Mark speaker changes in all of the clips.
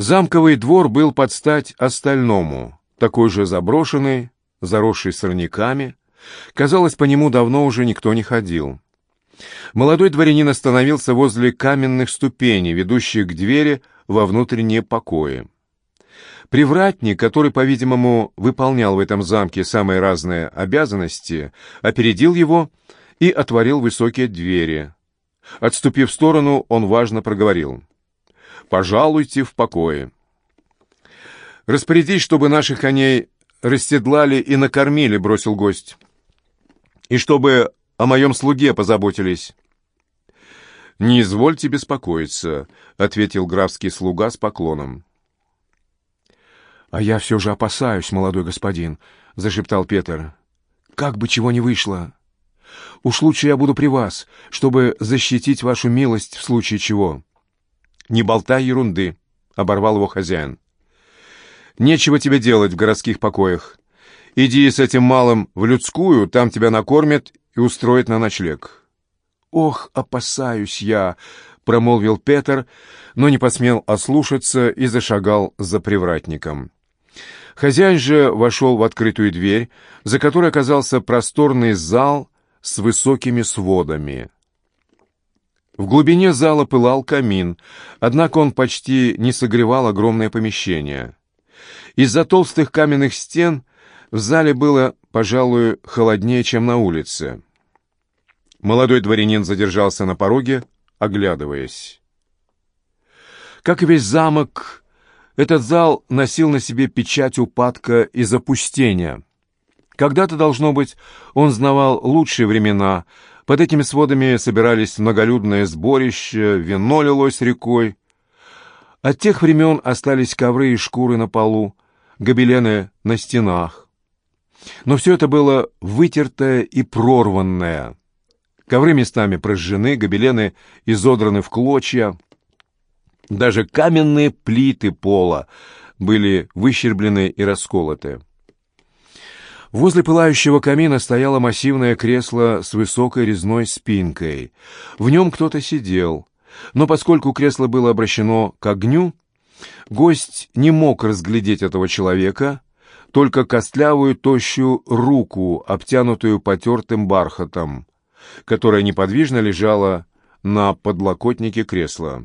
Speaker 1: Замковый двор был под стать остальному, такой же заброшенный, заросший сорняками. Казалось, по нему давно уже никто не ходил. Молодой дворянин остановился возле каменных ступеней, ведущих к двери во внутренние покои. Привратник, который, по-видимому, выполнял в этом замке самые разные обязанности, опередил его и отворил высокие двери. Отступив в сторону, он важно проговорил. Пожалуйте в покое. Распорядись, чтобы наших коней расседлали и накормили, бросил гость. И чтобы о моем слуге позаботились. «Не извольте беспокоиться», — ответил графский слуга с поклоном.
Speaker 2: «А я все же опасаюсь, молодой господин», — зашептал Петр. «Как бы чего не вышло. Уж лучше я буду при вас, чтобы защитить вашу милость в случае чего».
Speaker 1: «Не болтай ерунды», — оборвал его хозяин. «Нечего тебе делать в городских покоях. Иди с этим малым в людскую, там тебя накормят и устроят на ночлег».
Speaker 2: «Ох, опасаюсь я», — промолвил Петр, но не посмел ослушаться и зашагал за привратником.
Speaker 1: Хозяин же вошел в открытую дверь, за которой оказался просторный зал с высокими сводами. В глубине зала пылал камин, однако он почти не согревал огромное помещение. Из-за толстых каменных стен в зале было, пожалуй, холоднее, чем на улице. Молодой дворянин задержался на пороге, оглядываясь. Как и весь замок, этот зал носил на себе печать упадка и запустения. Когда-то, должно быть, он знавал лучшие времена — под этими сводами собирались многолюдное сборище, вино лилось рекой. От тех времен остались ковры и шкуры на полу, гобелены на стенах. Но все это было вытертое и прорванное. Ковры местами прожжены, гобелены изодраны в клочья. Даже каменные плиты пола были выщерблены и расколоты. Возле пылающего камина стояло массивное кресло с высокой резной спинкой. В нем кто-то сидел, но поскольку кресло было обращено к огню, гость не мог разглядеть этого человека, только костлявую тощую руку, обтянутую потертым бархатом, которая неподвижно лежала на подлокотнике кресла.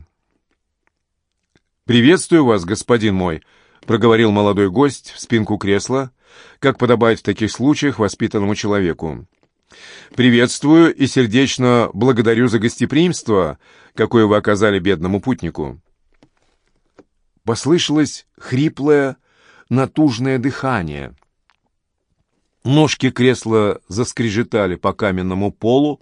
Speaker 1: «Приветствую вас, господин мой», — проговорил молодой гость в спинку кресла, как подобает в таких случаях воспитанному человеку. «Приветствую и сердечно благодарю за гостеприимство, какое вы оказали бедному путнику». Послышалось хриплое, натужное дыхание. Ножки кресла заскрежетали по каменному полу,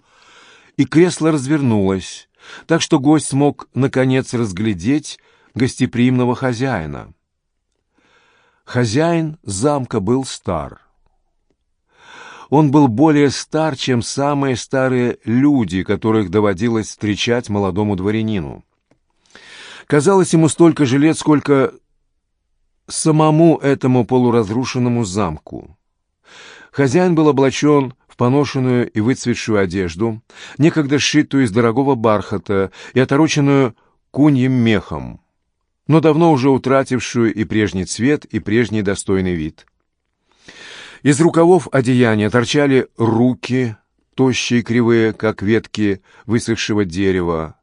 Speaker 1: и кресло развернулось, так что гость смог, наконец, разглядеть гостеприимного хозяина. Хозяин замка был стар. Он был более стар, чем самые старые люди, которых доводилось встречать молодому дворянину. Казалось ему столько же лет, сколько самому этому полуразрушенному замку. Хозяин был облачен в поношенную и выцветшую одежду, некогда сшитую из дорогого бархата и отороченную куньим мехом но давно уже утратившую и прежний цвет, и прежний достойный вид. Из рукавов одеяния торчали руки, тощие и кривые, как ветки высохшего дерева.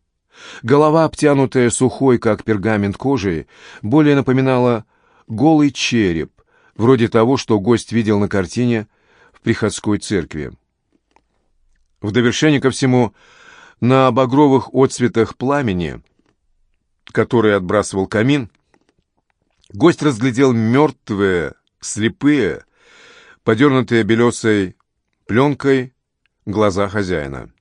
Speaker 1: Голова, обтянутая сухой, как пергамент кожей, более напоминала голый череп, вроде того, что гость видел на картине в приходской церкви. В довершение ко всему, на багровых отцветах пламени который отбрасывал камин, гость разглядел мертвые, слепые, подернутые белесой пленкой глаза хозяина.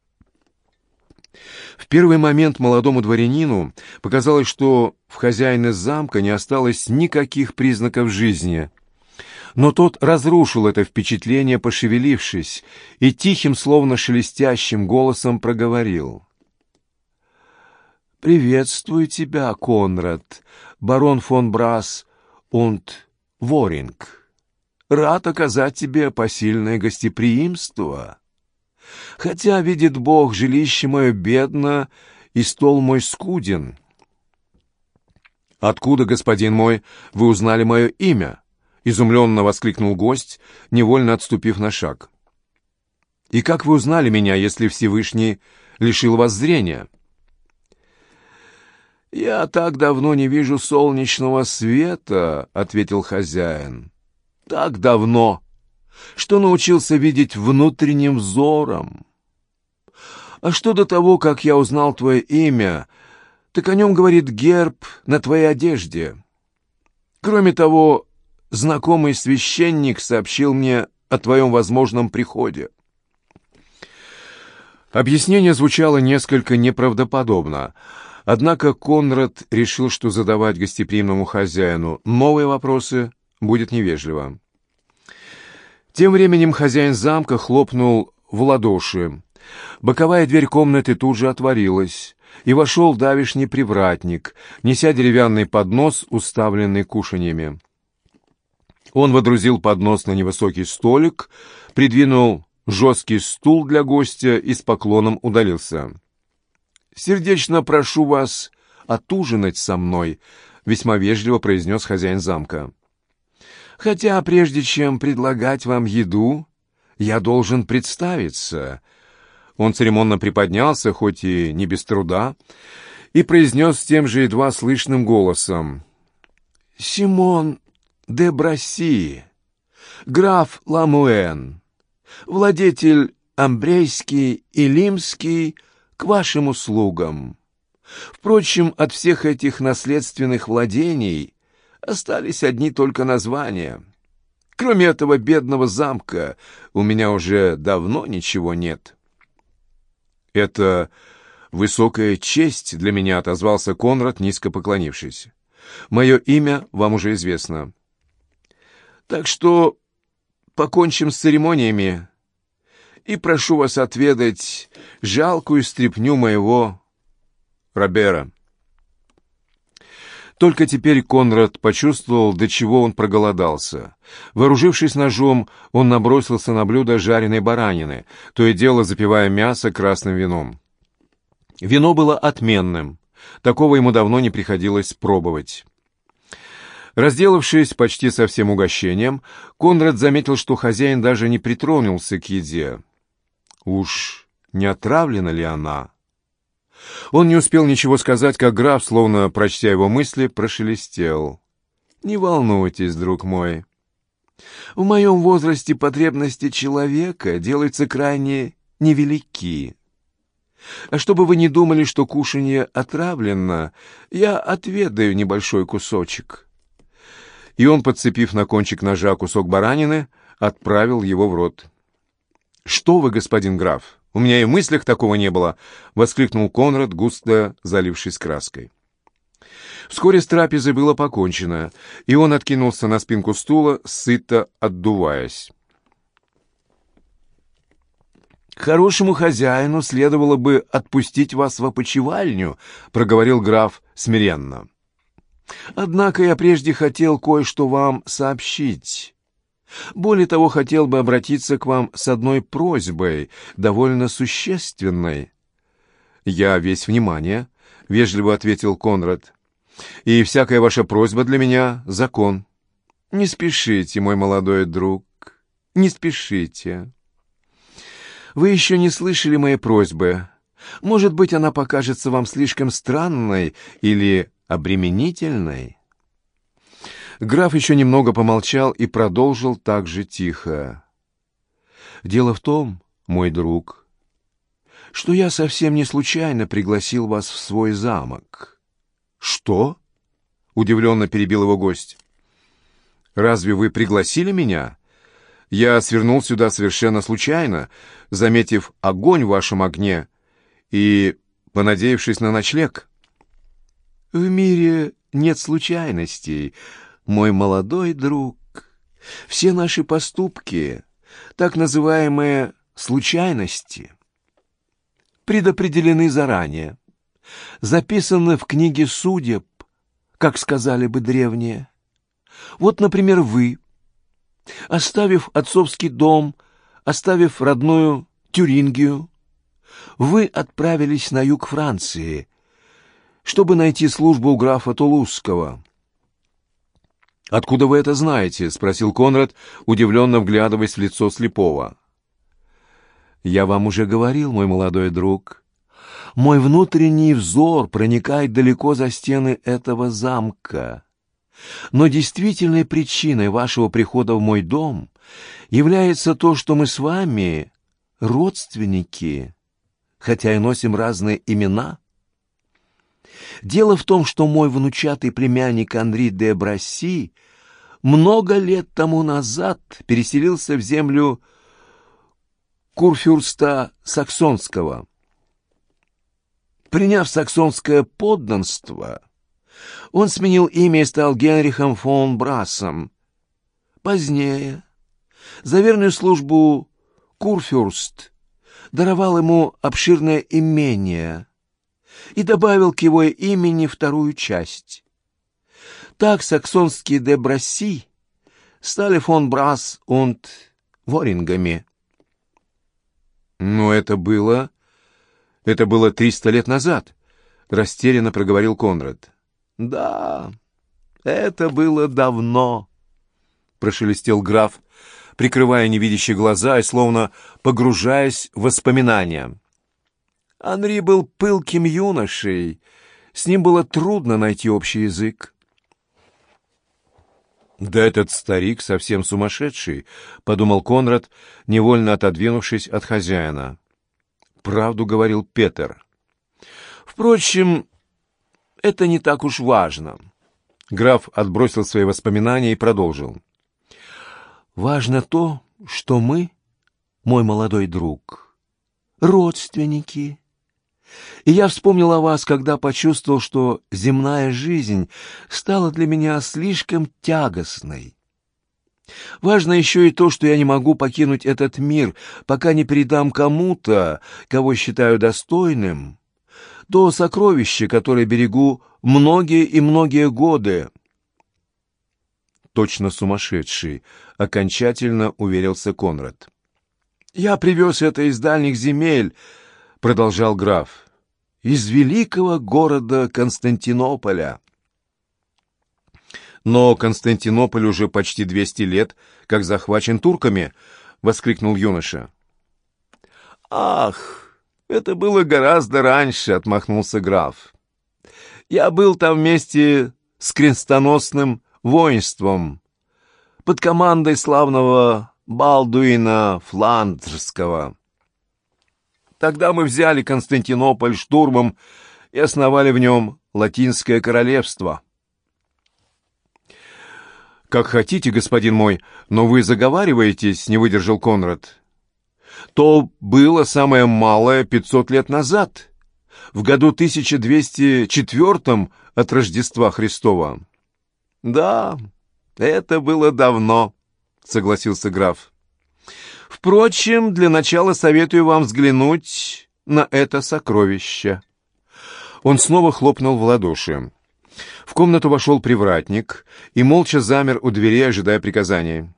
Speaker 1: В первый момент молодому дворянину показалось, что в хозяине замка не осталось никаких признаков жизни. Но тот разрушил это впечатление, пошевелившись, и тихим, словно шелестящим голосом проговорил — «Приветствую тебя, Конрад, барон фон Брас und Воринг. Рад оказать тебе посильное гостеприимство. Хотя, видит Бог, жилище мое бедно и стол мой скуден». «Откуда, господин мой, вы узнали мое имя?» — изумленно воскликнул гость, невольно отступив на шаг. «И как вы узнали меня, если Всевышний лишил вас зрения?» «Я так давно не вижу солнечного света», — ответил хозяин. «Так давно, что научился видеть внутренним взором. А что до того, как я узнал твое имя, так о нем говорит герб на твоей одежде. Кроме того, знакомый священник сообщил мне о твоем возможном приходе. Объяснение звучало несколько неправдоподобно, однако Конрад решил, что задавать гостеприимному хозяину новые вопросы будет невежливо. Тем временем хозяин замка хлопнул в ладоши. Боковая дверь комнаты тут же отворилась, и вошел давишний привратник, неся деревянный поднос, уставленный кушаньями. Он водрузил поднос на невысокий столик, придвинул жесткий стул для гостя и с поклоном удалился. «Сердечно прошу вас отужинать со мной», — весьма вежливо произнес хозяин замка. «Хотя прежде чем предлагать вам еду, я должен представиться». Он церемонно приподнялся, хоть и не без труда, и произнес тем же едва слышным голосом. «Симон де Браси, граф Ламуэн, владетель Амбрейский и Лимский к вашим услугам. Впрочем, от всех этих наследственных владений остались одни только названия. Кроме этого бедного замка у меня уже давно ничего нет». «Это высокая честь для меня», — отозвался Конрад, низко поклонившись. «Мое имя вам уже известно. Так что покончим с церемониями и прошу вас отведать жалкую стряпню моего Робера». Только теперь Конрад почувствовал, до чего он проголодался. Вооружившись ножом, он набросился на блюдо жареной баранины, то и дело запивая мясо красным вином. Вино было отменным. Такого ему давно не приходилось пробовать. Разделавшись почти со всем угощением, Конрад заметил, что хозяин даже не притронулся к еде. Уж не отравлена ли она? Он не успел ничего сказать, как граф, словно прочтя его мысли, прошелестел. «Не волнуйтесь, друг мой. В моем возрасте потребности человека делаются крайне невелики. А чтобы вы не думали, что кушанье отравлено, я отведаю небольшой кусочек». И он, подцепив на кончик ножа кусок баранины, отправил его в рот. «Что вы, господин граф?» У меня и в мыслях такого не было!» — воскликнул Конрад, густо залившись краской. Вскоре с трапезой было покончено, и он откинулся на спинку стула, сыто отдуваясь. «Хорошему хозяину следовало бы отпустить вас в опочивальню», — проговорил граф смиренно. «Однако я прежде хотел кое-что вам сообщить». Более того, хотел бы обратиться к вам с одной просьбой, довольно существенной. «Я весь внимание», — вежливо ответил Конрад. «И всякая ваша просьба для меня — закон. Не спешите, мой молодой друг, не спешите. Вы еще не слышали моей просьбы. Может быть, она покажется вам слишком странной или обременительной?» Граф еще немного помолчал и продолжил так же тихо. «Дело в том, мой друг, что я совсем не случайно пригласил вас в свой замок». «Что?» — удивленно перебил его гость. «Разве вы пригласили меня? Я свернул сюда совершенно случайно, заметив огонь в вашем огне и понадеявшись на ночлег». «В мире нет случайностей», мой молодой друг, все наши поступки, так называемые случайности, предопределены заранее, записаны в книге судеб, как сказали бы древние. Вот, например, вы, оставив отцовский дом, оставив родную Тюрингию, вы отправились на юг Франции
Speaker 2: чтобы найти службу у графа Тулузского».
Speaker 1: «Откуда вы это знаете?» — спросил Конрад, удивленно вглядываясь в лицо слепого.
Speaker 2: «Я вам уже говорил, мой молодой друг. Мой внутренний взор проникает далеко за стены этого замка. Но действительной причиной вашего прихода в мой дом является то, что мы с вами родственники, хотя и носим разные имена». Дело в том, что мой внучатый племянник Анри де Брасси много лет тому назад переселился в землю Курфюрста Саксонского. Приняв саксонское подданство, он сменил имя и стал Генрихом фон Брассом. Позднее, за верную службу Курфюрст даровал ему обширное имение и добавил к его имени вторую часть. Так саксонские дебраси стали фон Брас und Ворингами.
Speaker 1: «Но это было... это было триста лет назад», — растерянно проговорил Конрад.
Speaker 2: «Да, это было давно», — прошелестел граф, прикрывая невидящие глаза и словно погружаясь в воспоминания. Анри был пылким юношей, с ним было трудно найти общий язык.
Speaker 1: «Да этот старик совсем сумасшедший», — подумал Конрад, невольно отодвинувшись от хозяина. Правду говорил Петер.
Speaker 2: «Впрочем, это не так уж важно».
Speaker 1: Граф отбросил свои воспоминания и продолжил.
Speaker 2: «Важно то, что мы, мой молодой друг, родственники, и я вспомнил о вас, когда почувствовал, что земная жизнь стала для меня слишком тягостной. Важно еще и то, что я не могу покинуть этот мир, пока не передам кому-то, кого считаю достойным, то сокровище, которое берегу многие и многие годы.
Speaker 1: Точно сумасшедший, окончательно уверился Конрад.
Speaker 2: «Я привез это из дальних земель», — продолжал граф, — «из великого города Константинополя».
Speaker 1: «Но Константинополь уже почти двести лет, как захвачен турками», — воскликнул юноша.
Speaker 2: «Ах, это было гораздо раньше», — отмахнулся граф. «Я был там вместе с крестоносным воинством под командой славного Балдуина Фландрского. Тогда мы взяли Константинополь штурмом и основали в нем Латинское королевство.
Speaker 1: «Как хотите, господин мой, но вы заговариваетесь», — не выдержал Конрад. «То было самое малое пятьсот лет назад, в году 1204 от Рождества Христова».
Speaker 2: «Да, это было давно», — согласился граф. Впрочем, для начала советую вам взглянуть на это сокровище».
Speaker 1: Он снова хлопнул в ладоши. В комнату вошел привратник и молча замер у двери, ожидая приказаний.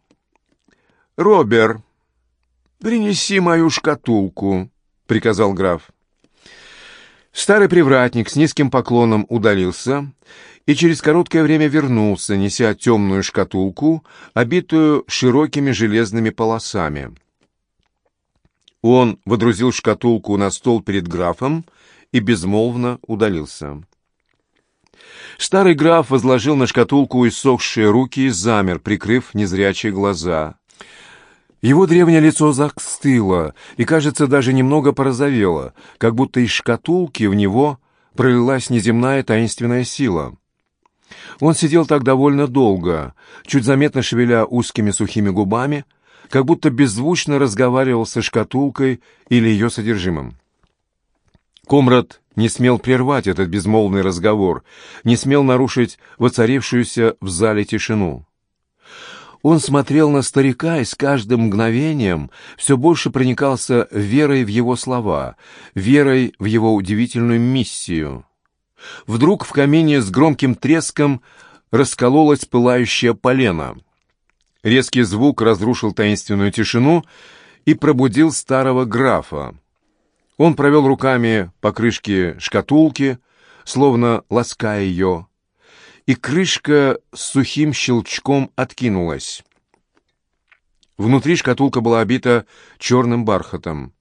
Speaker 2: «Робер, принеси мою шкатулку», — приказал граф.
Speaker 1: Старый привратник с низким поклоном удалился и через короткое время вернулся, неся темную шкатулку, обитую широкими железными полосами. Он водрузил шкатулку на стол перед графом и безмолвно удалился. Старый граф возложил на шкатулку иссохшие руки и замер, прикрыв незрячие глаза. Его древнее лицо застыло и, кажется, даже немного порозовело, как будто из шкатулки в него пролилась неземная таинственная сила. Он сидел так довольно долго, чуть заметно шевеля узкими сухими губами, как будто беззвучно разговаривал со шкатулкой или ее содержимым. Комрад не смел прервать этот безмолвный разговор, не смел нарушить воцарившуюся в зале тишину. Он смотрел на старика и с каждым мгновением все больше проникался верой в его слова, верой в его удивительную миссию. Вдруг в камине с громким треском раскололась пылающая полена — Резкий звук разрушил таинственную тишину и пробудил старого графа. Он провел руками по крышке шкатулки, словно лаская ее, и крышка с сухим щелчком откинулась. Внутри шкатулка была обита черным бархатом.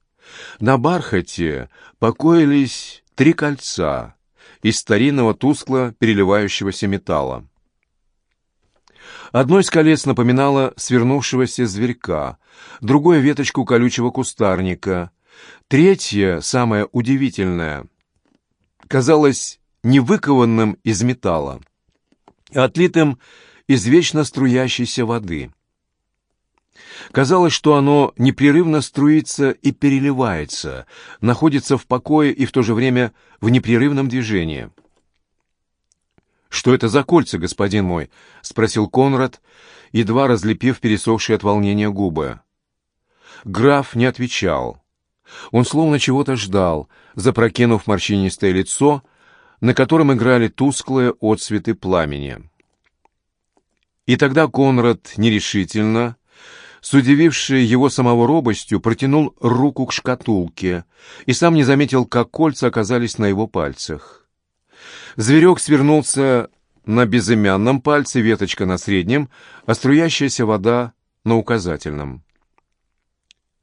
Speaker 1: На бархате покоились три кольца из старинного тускло переливающегося металла. Одно из колец напоминало свернувшегося зверька, другое — веточку колючего кустарника, третье, самое удивительное, казалось невыкованным из металла, а отлитым из вечно струящейся воды. Казалось, что оно непрерывно струится и переливается, находится в покое и в то же время в непрерывном движении. «Что это за кольца, господин мой?» — спросил Конрад, едва разлепив пересохшие от волнения губы. Граф не отвечал. Он словно чего-то ждал, запрокинув морщинистое лицо, на котором играли тусклые отсветы пламени. И тогда Конрад нерешительно, с удивившей его самого робостью, протянул руку к шкатулке и сам не заметил, как кольца оказались на его пальцах. Зверек свернулся на безымянном пальце, веточка на среднем, а струящаяся вода на указательном.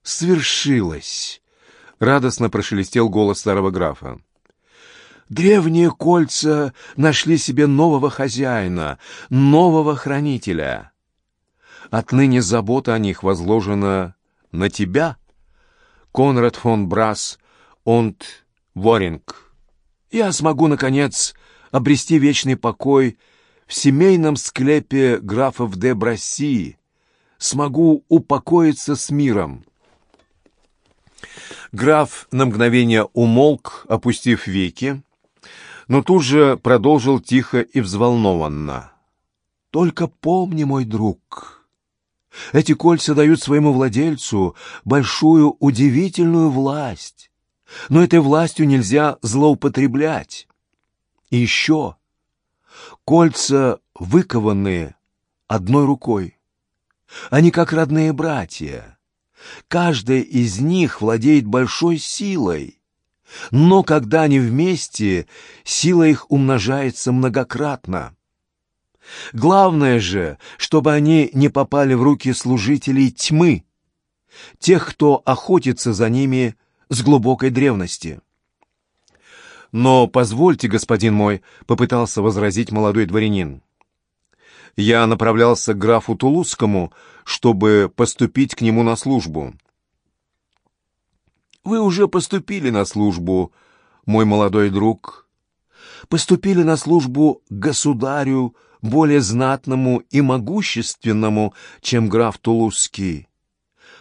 Speaker 1: «Свершилось!» — радостно прошелестел голос старого графа. «Древние кольца нашли себе нового хозяина, нового хранителя. Отныне забота о них возложена на тебя, Конрад фон Брас und Воринг. Я смогу, наконец, обрести вечный покой в семейном склепе графов де Брасси, смогу упокоиться с миром». Граф на мгновение умолк, опустив веки, но тут же продолжил тихо и взволнованно. «Только помни, мой друг, эти кольца дают своему владельцу большую удивительную власть, но этой властью нельзя злоупотреблять. И еще кольца выкованные одной рукой. Они как родные братья» Каждая из них владеет большой силой, но когда они вместе, сила их умножается многократно. Главное же, чтобы они не попали в руки служителей тьмы, тех, кто охотится за ними с глубокой древности. «Но позвольте, господин мой», — попытался возразить молодой дворянин. «Я направлялся к графу Тулузскому, чтобы поступить к нему на службу. Вы уже поступили на службу, мой молодой друг. Поступили на службу государю, более знатному и могущественному, чем граф Тулузский.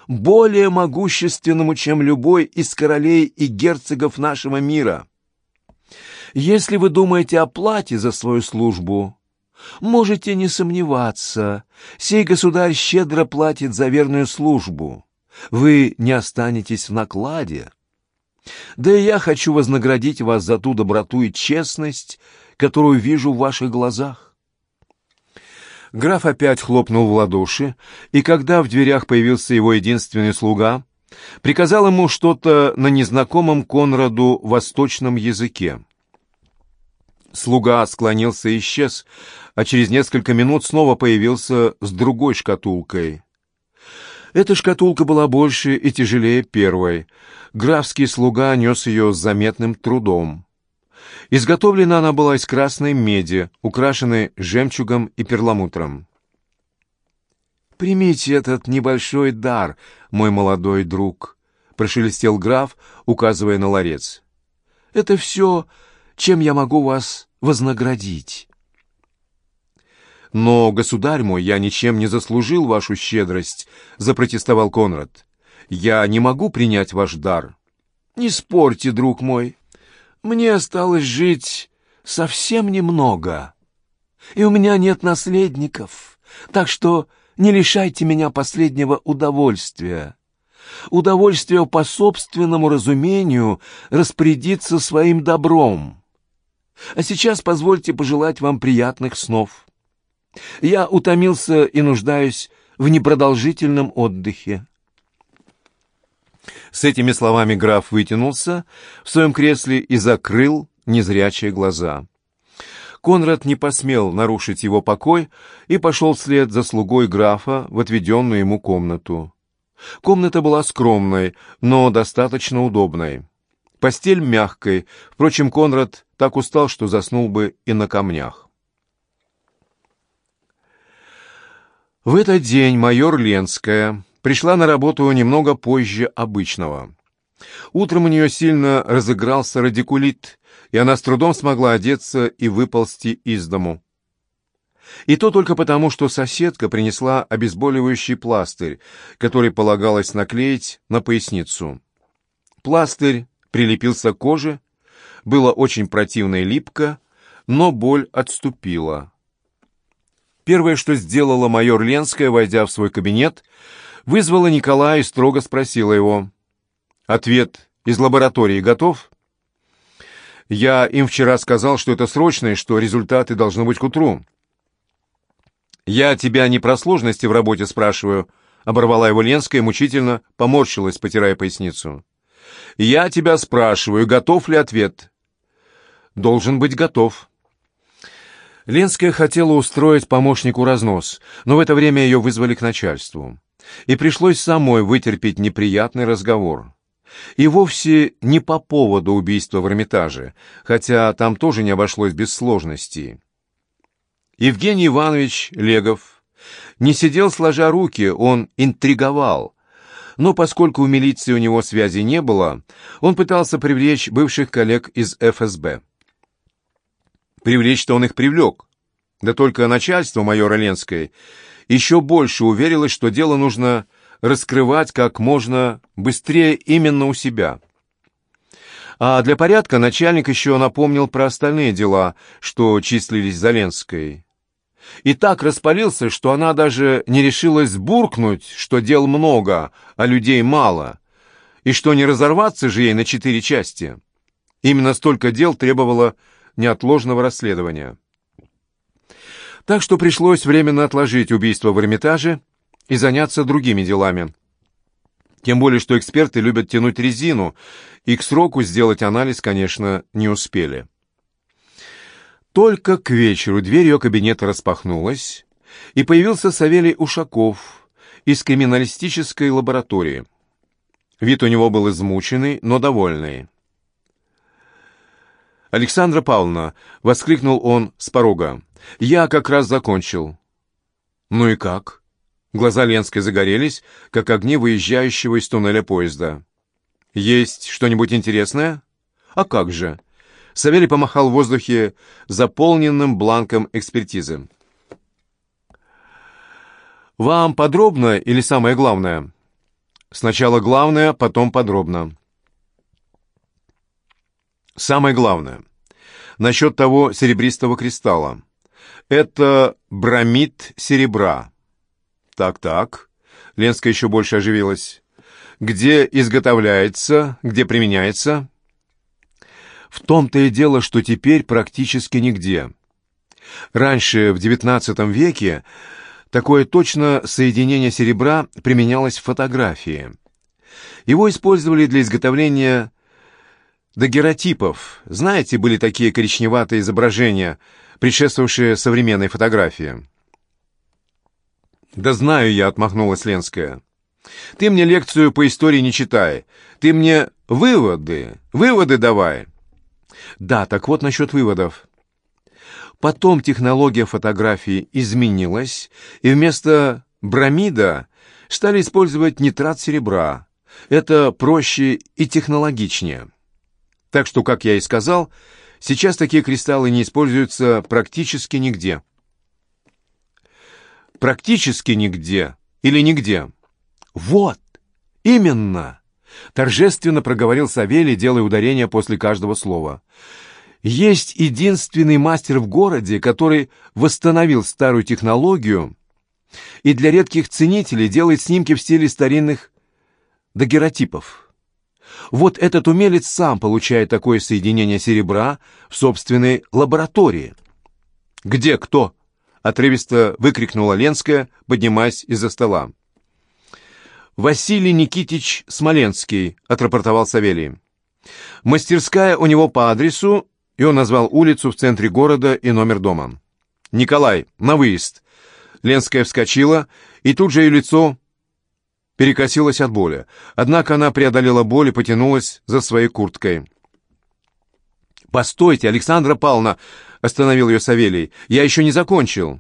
Speaker 1: Более могущественному, чем любой из королей и герцогов нашего мира. Если вы думаете о плате за свою службу, Можете не сомневаться, сей государь щедро платит за верную службу. Вы не останетесь в накладе. Да и я хочу вознаградить вас за ту доброту и честность, которую вижу в ваших глазах. Граф опять хлопнул в ладоши, и когда в дверях появился его единственный слуга, приказал ему что-то на незнакомом Конраду восточном языке. Слуга склонился и исчез, а через несколько минут снова появился с другой шкатулкой. Эта шкатулка была больше и тяжелее первой. Графский слуга нес ее с заметным трудом. Изготовлена она была из красной меди, украшенной жемчугом и перламутром. «Примите этот небольшой дар, мой молодой друг», — прошелестел граф, указывая на ларец. «Это все, чем я могу вас вознаградить. «Но, государь мой, я ничем не заслужил вашу щедрость», — запротестовал Конрад. «Я не могу принять ваш дар». «Не спорьте, друг мой. Мне осталось жить совсем немного, и у меня нет наследников, так что не лишайте меня последнего удовольствия. Удовольствия по собственному разумению распорядиться своим добром». А сейчас позвольте пожелать вам приятных снов. Я утомился и нуждаюсь в непродолжительном отдыхе. С этими словами граф вытянулся в своем кресле и закрыл незрячие глаза. Конрад не посмел нарушить его покой и пошел вслед за слугой графа в отведенную ему комнату. Комната была скромной, но достаточно удобной. Постель мягкой, впрочем, Конрад так устал, что заснул бы и на камнях. В этот день майор Ленская пришла на работу немного позже обычного. Утром у нее сильно разыгрался радикулит, и она с трудом смогла одеться и выползти из дому. И то только потому, что соседка принесла обезболивающий пластырь, который полагалось наклеить на поясницу. Пластырь прилепился к коже, было очень противно и липко, но боль отступила. Первое, что сделала майор Ленская, войдя в свой кабинет, вызвала Николая и строго спросила его. «Ответ из лаборатории готов?» «Я им вчера сказал, что это срочно и что результаты должны быть к утру». «Я тебя не про сложности в работе спрашиваю», — оборвала его Ленская мучительно поморщилась, потирая поясницу. «Я тебя спрашиваю, готов ли ответ?» «Должен быть готов». Ленская хотела устроить помощнику разнос, но в это время ее вызвали к начальству. И пришлось самой вытерпеть неприятный разговор. И вовсе не по поводу убийства в Эрмитаже, хотя там тоже не обошлось без сложностей. Евгений Иванович Легов не сидел сложа руки, он интриговал. Но поскольку у милиции у него связи не было, он пытался привлечь бывших коллег из ФСБ. Привлечь-то он их привлек. Да только начальство майора Ленской еще больше уверилось, что дело нужно раскрывать как можно быстрее именно у себя. А для порядка начальник еще напомнил про остальные дела, что числились за Ленской и так распалился, что она даже не решилась буркнуть, что дел много, а людей мало, и что не разорваться же ей на четыре части. Именно столько дел требовало неотложного расследования. Так что пришлось временно отложить убийство в Эрмитаже и заняться другими делами. Тем более, что эксперты любят тянуть резину, и к сроку сделать анализ, конечно, не успели. Только к вечеру дверь ее кабинета распахнулась, и появился Савелий Ушаков из криминалистической лаборатории. Вид у него был измученный, но довольный. «Александра Павловна!» — воскликнул он с порога. «Я как раз закончил». «Ну и как?» Глаза Ленской загорелись, как огни выезжающего из туннеля поезда. «Есть что-нибудь интересное?» «А как же?» Савелий помахал в воздухе заполненным бланком экспертизы. «Вам подробно или самое главное?» «Сначала главное, потом подробно». «Самое главное. Насчет того серебристого кристалла. Это бромид серебра». «Так-так». Ленская еще больше оживилась. «Где изготовляется, где применяется?» В том-то и дело, что теперь практически нигде. Раньше, в XIX веке, такое точно соединение серебра применялось в фотографии. Его использовали для изготовления дагеротипов. Знаете, были такие коричневатые изображения, предшествовавшие современной фотографии. «Да знаю я», — отмахнулась Ленская. «Ты мне лекцию по истории не читай. Ты мне выводы, выводы давай». Да, так вот насчет выводов. Потом технология фотографии изменилась, и вместо бромида стали использовать нитрат серебра. Это проще и технологичнее. Так что, как я и сказал, сейчас такие кристаллы не используются практически нигде. Практически нигде или нигде? Вот, именно. Торжественно проговорил Савелий, делая ударение после каждого слова. Есть единственный мастер в городе, который восстановил старую технологию и для редких ценителей делает снимки в стиле старинных дагеротипов. Вот этот умелец сам получает такое соединение серебра в собственной лаборатории. «Где кто?» — отрывисто выкрикнула Ленская, поднимаясь из-за стола. «Василий Никитич Смоленский», — отрапортовал Савелий. «Мастерская у него по адресу и он назвал улицу в центре города и номер дома. «Николай, на выезд!» Ленская вскочила, и тут же ее лицо перекосилось от боли. Однако она преодолела боль и потянулась за своей курткой. «Постойте, Александра Павловна!» — остановил ее Савелий. «Я еще не закончил».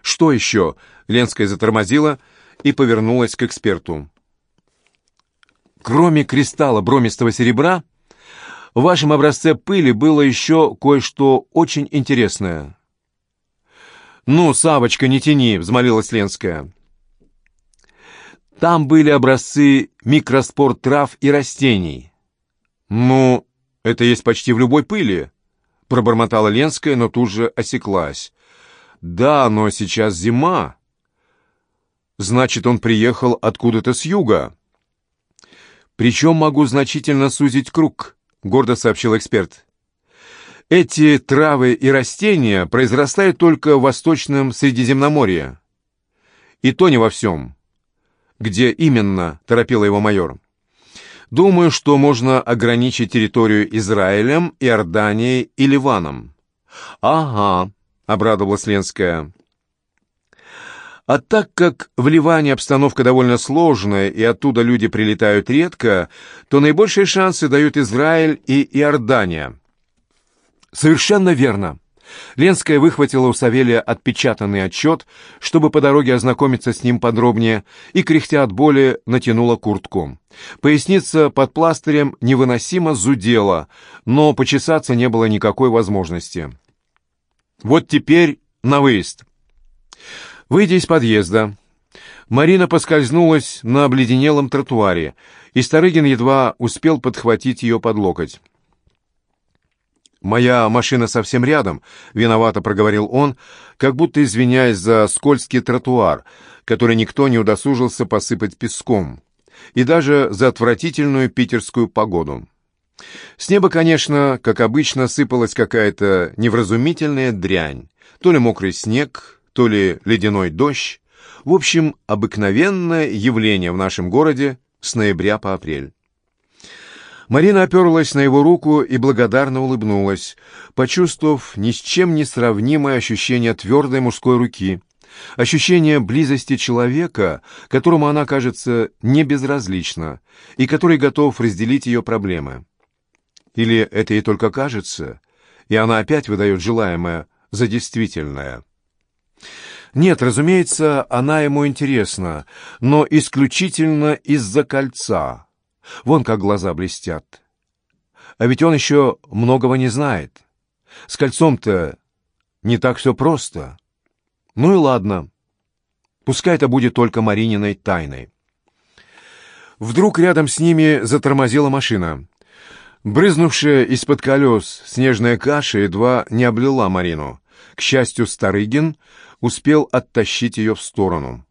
Speaker 1: «Что еще?» — Ленская затормозила и повернулась к эксперту. «Кроме кристалла бромистого серебра, в вашем образце пыли было еще кое-что очень интересное». «Ну, Савочка, не тяни!» — взмолилась Ленская. «Там были образцы микроспор трав и растений». «Ну, это есть почти в любой пыли», — пробормотала Ленская, но тут же осеклась. «Да, но сейчас зима». «Значит, он приехал откуда-то с юга». «Причем могу значительно сузить круг», — гордо сообщил эксперт. «Эти травы и растения произрастают только в Восточном Средиземноморье. И то не во всем». «Где именно?» — торопила его майор. Думаю, что можно ограничить территорию Израилем, Иорданией и Ливаном. Ага, обрадовалась Ленская. А так как в Ливане обстановка довольно сложная и оттуда люди прилетают редко, то наибольшие шансы дают Израиль и Иордания. Совершенно верно. Ленская выхватила у Савелия отпечатанный отчет, чтобы по дороге ознакомиться с ним подробнее, и, кряхтя от боли, натянула куртку. Поясница под пластырем невыносимо зудела, но почесаться не было никакой возможности. Вот теперь на выезд. Выйдя из подъезда, Марина поскользнулась на обледенелом тротуаре, и Старыгин едва успел подхватить ее под локоть. «Моя машина совсем рядом», — виновато проговорил он, как будто извиняясь за скользкий тротуар, который никто не удосужился посыпать песком, и даже за отвратительную питерскую погоду. С неба, конечно, как обычно, сыпалась какая-то невразумительная дрянь, то ли мокрый снег, то ли ледяной дождь, в общем, обыкновенное явление в нашем городе с ноября по апрель. Марина оперлась на его руку и благодарно улыбнулась, почувствовав ни с чем не сравнимое ощущение твердой мужской руки, ощущение близости человека, которому она кажется не безразлична и который готов разделить ее проблемы. Или это ей только кажется, и она опять выдает желаемое за действительное. Нет, разумеется, она ему интересна, но исключительно из-за кольца — Вон как глаза блестят. А ведь он еще многого не знает. С кольцом-то не так все просто. Ну и ладно. Пускай это будет только Марининой тайной. Вдруг рядом с ними затормозила машина. Брызнувшая из-под колес снежная каша едва не облила Марину. К счастью, Старыгин успел оттащить ее в сторону.